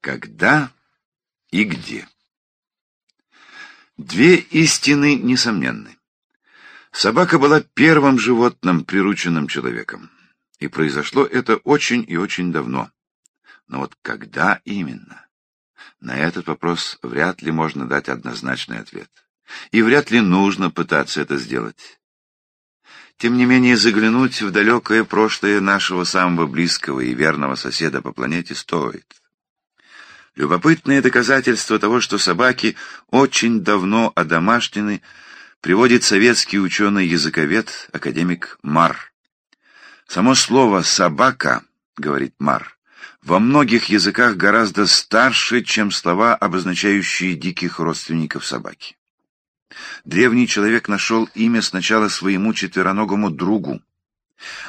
Когда и где? Две истины несомненны. Собака была первым животным, прирученным человеком. И произошло это очень и очень давно. Но вот когда именно? На этот вопрос вряд ли можно дать однозначный ответ. И вряд ли нужно пытаться это сделать. Тем не менее, заглянуть в далекое прошлое нашего самого близкого и верного соседа по планете стоит. Любопытное доказательство того, что собаки очень давно одомашнены, приводит советский ученый-языковед, академик Мар. Само слово «собака», — говорит Мар, во многих языках гораздо старше, чем слова, обозначающие диких родственников собаки. Древний человек нашел имя сначала своему четвероногому другу,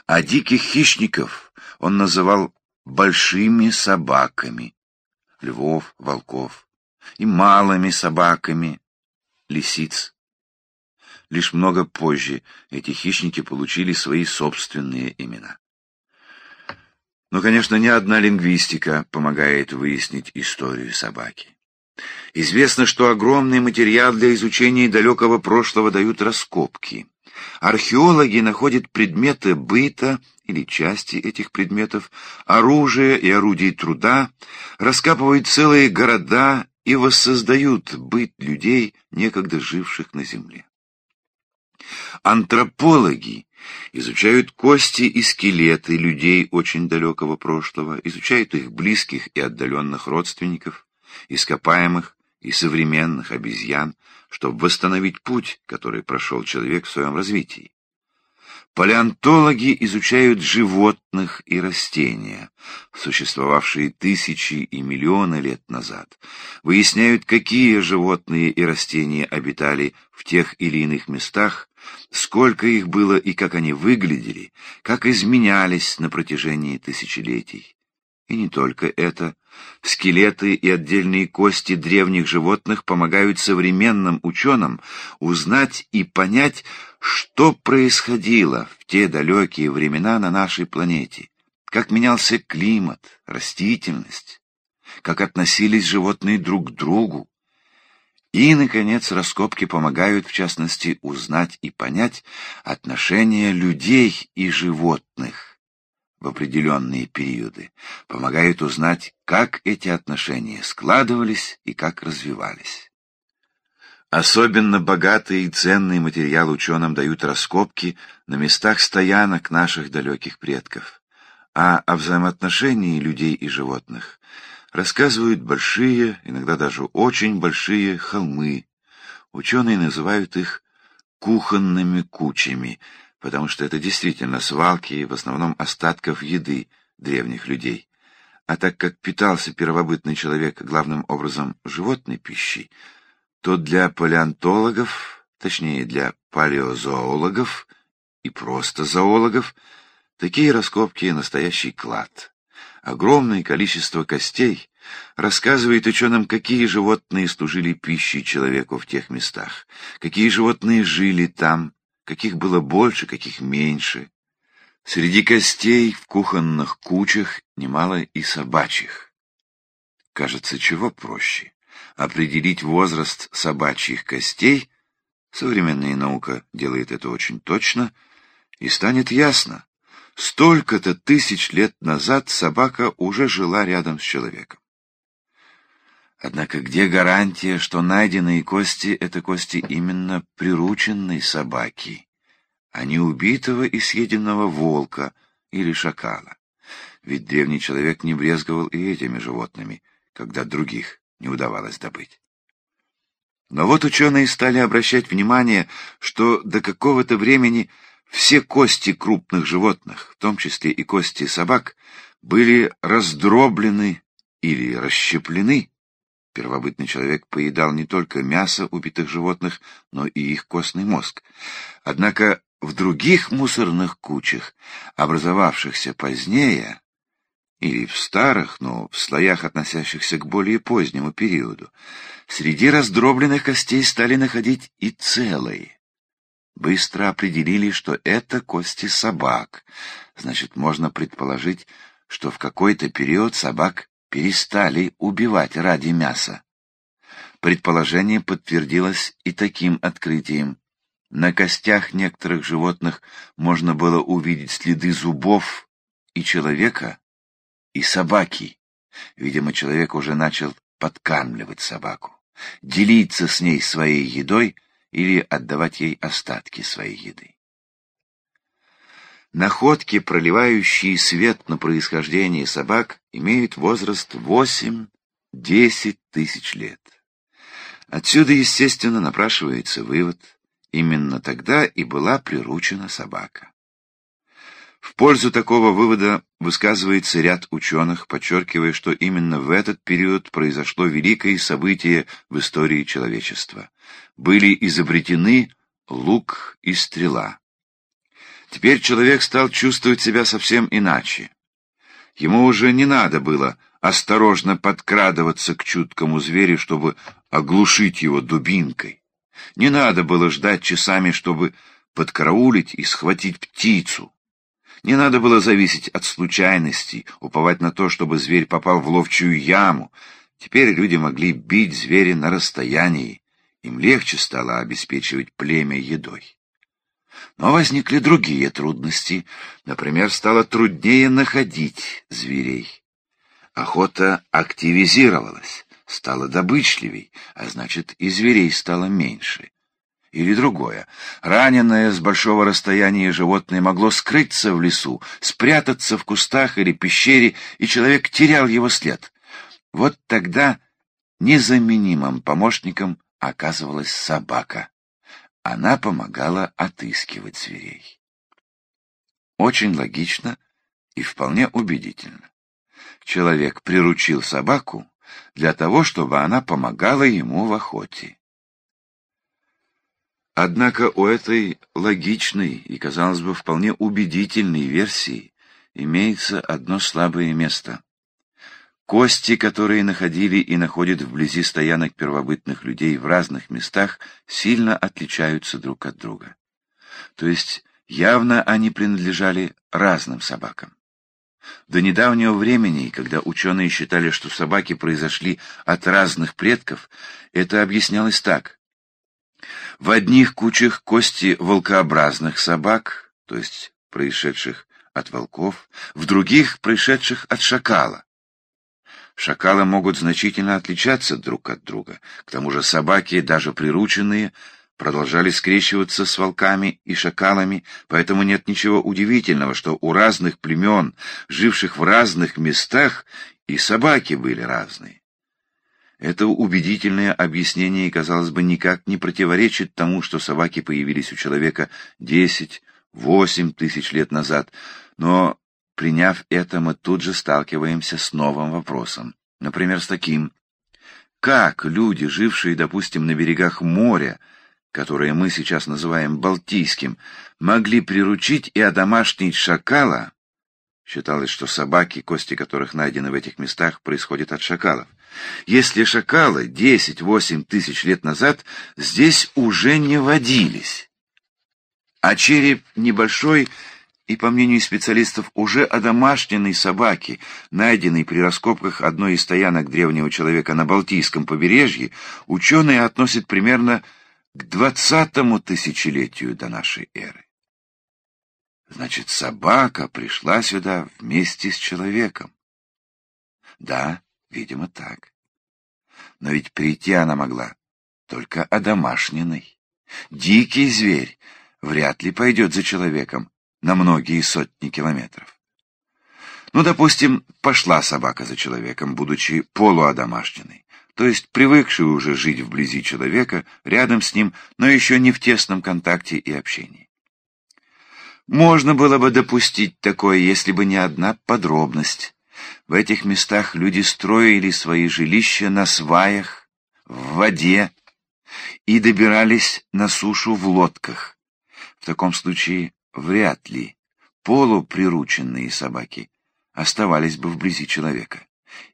а диких хищников он называл большими собаками, львов, волков, и малыми собаками, лисиц. Лишь много позже эти хищники получили свои собственные имена. Но, конечно, ни одна лингвистика помогает выяснить историю собаки. Известно, что огромный материал для изучения далекого прошлого дают раскопки. Археологи находят предметы быта или части этих предметов, оружие и орудий труда, раскапывают целые города и воссоздают быт людей, некогда живших на земле. Антропологи изучают кости и скелеты людей очень далекого прошлого, изучают их близких и отдаленных родственников, ископаемых и современных обезьян, чтобы восстановить путь, который прошел человек в своем развитии. Палеонтологи изучают животных и растения, существовавшие тысячи и миллионы лет назад, выясняют, какие животные и растения обитали в тех или иных местах, сколько их было и как они выглядели, как изменялись на протяжении тысячелетий. И не только это. Скелеты и отдельные кости древних животных помогают современным ученым узнать и понять, что происходило в те далекие времена на нашей планете, как менялся климат, растительность, как относились животные друг к другу. И, наконец, раскопки помогают, в частности, узнать и понять отношения людей и животных в определенные периоды, помогают узнать, как эти отношения складывались и как развивались. Особенно богатый и ценный материал ученым дают раскопки на местах стоянок наших далеких предков, а о взаимоотношении людей и животных рассказывают большие, иногда даже очень большие холмы. Ученые называют их кухонными кучами — потому что это действительно свалки, в основном остатков еды древних людей. А так как питался первобытный человек главным образом животной пищей, то для палеонтологов, точнее для палеозоологов и просто зоологов, такие раскопки — настоящий клад. Огромное количество костей рассказывает ученым, какие животные служили пищей человеку в тех местах, какие животные жили там, каких было больше, каких меньше. Среди костей в кухонных кучах немало и собачьих. Кажется, чего проще? Определить возраст собачьих костей, современная наука делает это очень точно, и станет ясно, столько-то тысяч лет назад собака уже жила рядом с человеком. Однако где гарантия, что найденные кости — это кости именно прирученной собаки, а не убитого и съеденного волка или шакала? Ведь древний человек не брезговал и этими животными, когда других не удавалось добыть. Но вот ученые стали обращать внимание, что до какого-то времени все кости крупных животных, в том числе и кости собак, были раздроблены или расщеплены Первобытный человек поедал не только мясо убитых животных, но и их костный мозг. Однако в других мусорных кучах, образовавшихся позднее, или в старых, но в слоях, относящихся к более позднему периоду, среди раздробленных костей стали находить и целые. Быстро определили, что это кости собак, значит, можно предположить, что в какой-то период собак перестали убивать ради мяса. Предположение подтвердилось и таким открытием. На костях некоторых животных можно было увидеть следы зубов и человека, и собаки. Видимо, человек уже начал подкармливать собаку, делиться с ней своей едой или отдавать ей остатки своей еды. Находки, проливающие свет на происхождение собак, имеют возраст 8-10 тысяч лет. Отсюда, естественно, напрашивается вывод, именно тогда и была приручена собака. В пользу такого вывода высказывается ряд ученых, подчеркивая, что именно в этот период произошло великое событие в истории человечества. Были изобретены лук и стрела. Теперь человек стал чувствовать себя совсем иначе. Ему уже не надо было осторожно подкрадываться к чуткому зверю, чтобы оглушить его дубинкой. Не надо было ждать часами, чтобы подкараулить и схватить птицу. Не надо было зависеть от случайностей, уповать на то, чтобы зверь попал в ловчую яму. Теперь люди могли бить зверя на расстоянии. Им легче стало обеспечивать племя едой. Но возникли другие трудности. Например, стало труднее находить зверей. Охота активизировалась, стала добычливей, а значит и зверей стало меньше. Или другое. Раненое с большого расстояния животное могло скрыться в лесу, спрятаться в кустах или пещере, и человек терял его след. Вот тогда незаменимым помощником оказывалась собака. Она помогала отыскивать зверей. Очень логично и вполне убедительно. Человек приручил собаку для того, чтобы она помогала ему в охоте. Однако у этой логичной и, казалось бы, вполне убедительной версии имеется одно слабое место. Кости, которые находили и находят вблизи стоянок первобытных людей в разных местах, сильно отличаются друг от друга. То есть явно они принадлежали разным собакам. До недавнего времени, когда ученые считали, что собаки произошли от разных предков, это объяснялось так. В одних кучах кости волкообразных собак, то есть происшедших от волков, в других происшедших от шакала. Шакалы могут значительно отличаться друг от друга. К тому же собаки, даже прирученные, продолжали скрещиваться с волками и шакалами, поэтому нет ничего удивительного, что у разных племен, живших в разных местах, и собаки были разные. Это убедительное объяснение, казалось бы, никак не противоречит тому, что собаки появились у человека десять, восемь тысяч лет назад, но, приняв это, мы тут же сталкиваемся с новым вопросом. Например, с таким. Как люди, жившие, допустим, на берегах моря, которое мы сейчас называем Балтийским, могли приручить и одомашнить шакала, Считалось, что собаки, кости которых найдены в этих местах, происходят от шакалов. Если шакалы 10-8 тысяч лет назад здесь уже не водились, а череп небольшой и, по мнению специалистов, уже одомашненной собаки, найденной при раскопках одной из стоянок древнего человека на Балтийском побережье, ученые относят примерно к двадцатому тысячелетию до нашей эры. Значит, собака пришла сюда вместе с человеком. Да, видимо, так. Но ведь прийти она могла только одомашненной. Дикий зверь вряд ли пойдет за человеком на многие сотни километров. Ну, допустим, пошла собака за человеком, будучи полуодомашненной, то есть привыкшей уже жить вблизи человека, рядом с ним, но еще не в тесном контакте и общении. Можно было бы допустить такое, если бы не одна подробность. В этих местах люди строили свои жилища на сваях, в воде и добирались на сушу в лодках. В таком случае вряд ли полуприрученные собаки оставались бы вблизи человека.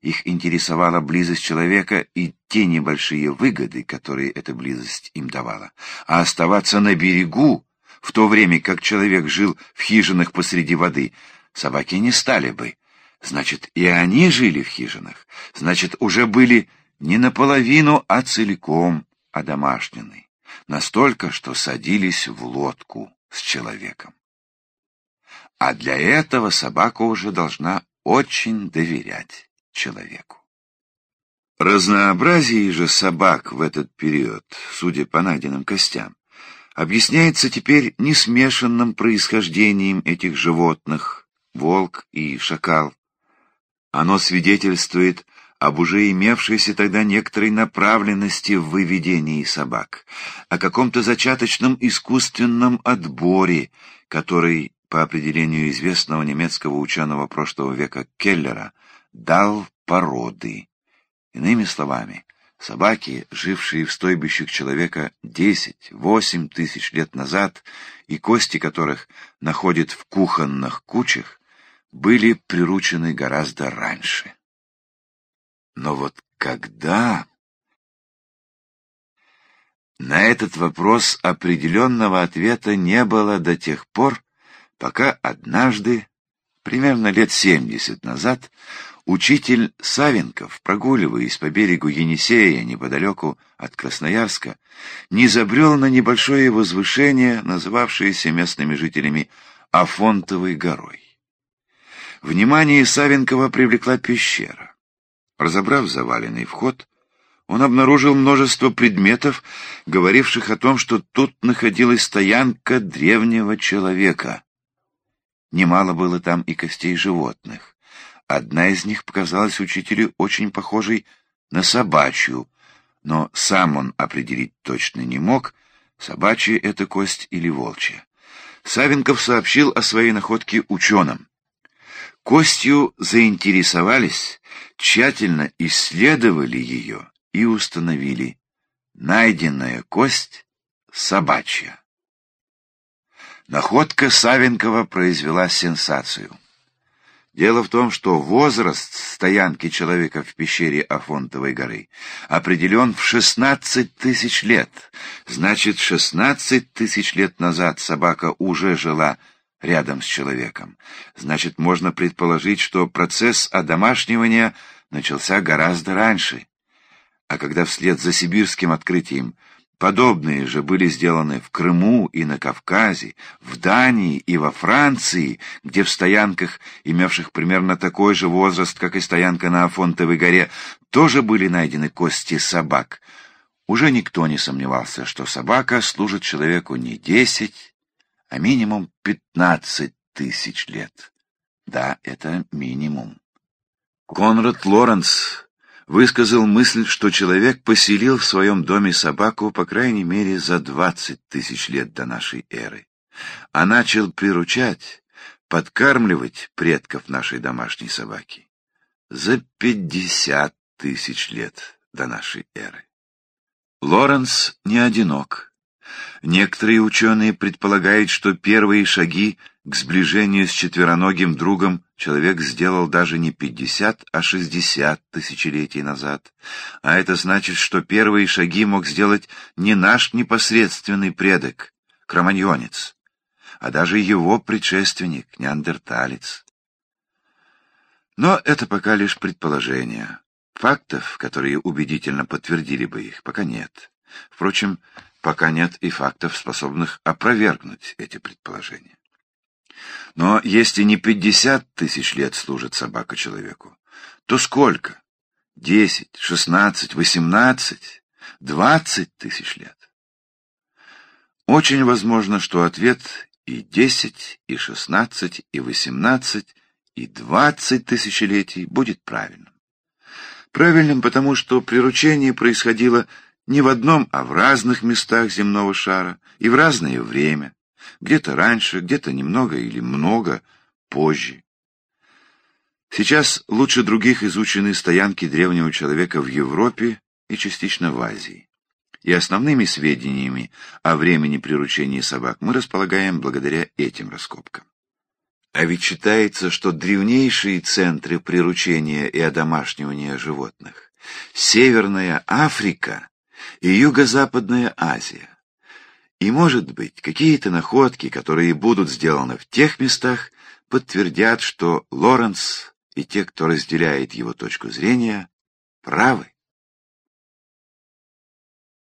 Их интересовала близость человека и те небольшие выгоды, которые эта близость им давала. А оставаться на берегу в то время как человек жил в хижинах посреди воды, собаки не стали бы. Значит, и они жили в хижинах. Значит, уже были не наполовину, а целиком одомашнены. Настолько, что садились в лодку с человеком. А для этого собака уже должна очень доверять человеку. Разнообразие же собак в этот период, судя по найденным костям, объясняется теперь несмешанным происхождением этих животных, волк и шакал. Оно свидетельствует об уже имевшейся тогда некоторой направленности в выведении собак, о каком-то зачаточном искусственном отборе, который, по определению известного немецкого ученого прошлого века Келлера, дал породы. Иными словами, собаки, жившие в стойбищах человека 10-8 тысяч лет назад и кости которых находят в кухонных кучах, были приручены гораздо раньше. Но вот когда... На этот вопрос определенного ответа не было до тех пор, пока однажды, примерно лет семьдесят назад, учитель Савенков, прогуливаясь по берегу Енисея неподалеку от Красноярска, не забрел на небольшое возвышение, называвшееся местными жителями Афонтовой горой. Внимание Савенкова привлекла пещера. Разобрав заваленный вход, он обнаружил множество предметов, говоривших о том, что тут находилась стоянка древнего человека. Немало было там и костей животных. Одна из них показалась учителю очень похожей на собачью, но сам он определить точно не мог, собачья это кость или волчья. Савенков сообщил о своей находке ученым. Костью заинтересовались, тщательно исследовали ее и установили. Найденная кость собачья. Находка Савенкова произвела сенсацию. Дело в том, что возраст стоянки человека в пещере Афонтовой горы определен в 16 тысяч лет. Значит, 16 тысяч лет назад собака уже жила рядом с человеком. Значит, можно предположить, что процесс одомашнивания начался гораздо раньше. А когда вслед за сибирским открытием подобные же были сделаны в Крыму и на Кавказе, в Дании и во Франции, где в стоянках, имевших примерно такой же возраст, как и стоянка на Афонтовой горе, тоже были найдены кости собак, уже никто не сомневался, что собака служит человеку не десять, а минимум 15 тысяч лет. Да, это минимум. Конрад Лоренс высказал мысль, что человек поселил в своем доме собаку, по крайней мере, за 20 тысяч лет до нашей эры, а начал приручать, подкармливать предков нашей домашней собаки за 50 тысяч лет до нашей эры. Лоренс не одинок. Некоторые ученые предполагают, что первые шаги к сближению с четвероногим другом человек сделал даже не 50, а 60 тысячелетий назад. А это значит, что первые шаги мог сделать не наш непосредственный предок, кроманьонец, а даже его предшественник, неандерталец. Но это пока лишь предположения. Фактов, которые убедительно подтвердили бы их, пока нет. Впрочем, пока нет и фактов, способных опровергнуть эти предположения. Но если не пятьдесят тысяч лет служит собака человеку, то сколько? Десять, шестнадцать, восемнадцать, двадцать тысяч лет? Очень возможно, что ответ и десять, и шестнадцать, и восемнадцать, и двадцать тысячелетий будет правильным. Правильным потому, что приручение происходило не в одном, а в разных местах земного шара и в разное время, где-то раньше, где-то немного или много позже. Сейчас лучше других изучены стоянки древнего человека в Европе и частично в Азии. И основными сведениями о времени приручения собак мы располагаем благодаря этим раскопкам. А ведь считается, что древнейшие центры приручения и одомашнивания животных — Северная Африка и Юго-Западная Азия. И, может быть, какие-то находки, которые будут сделаны в тех местах, подтвердят, что Лоренс и те, кто разделяет его точку зрения, правы.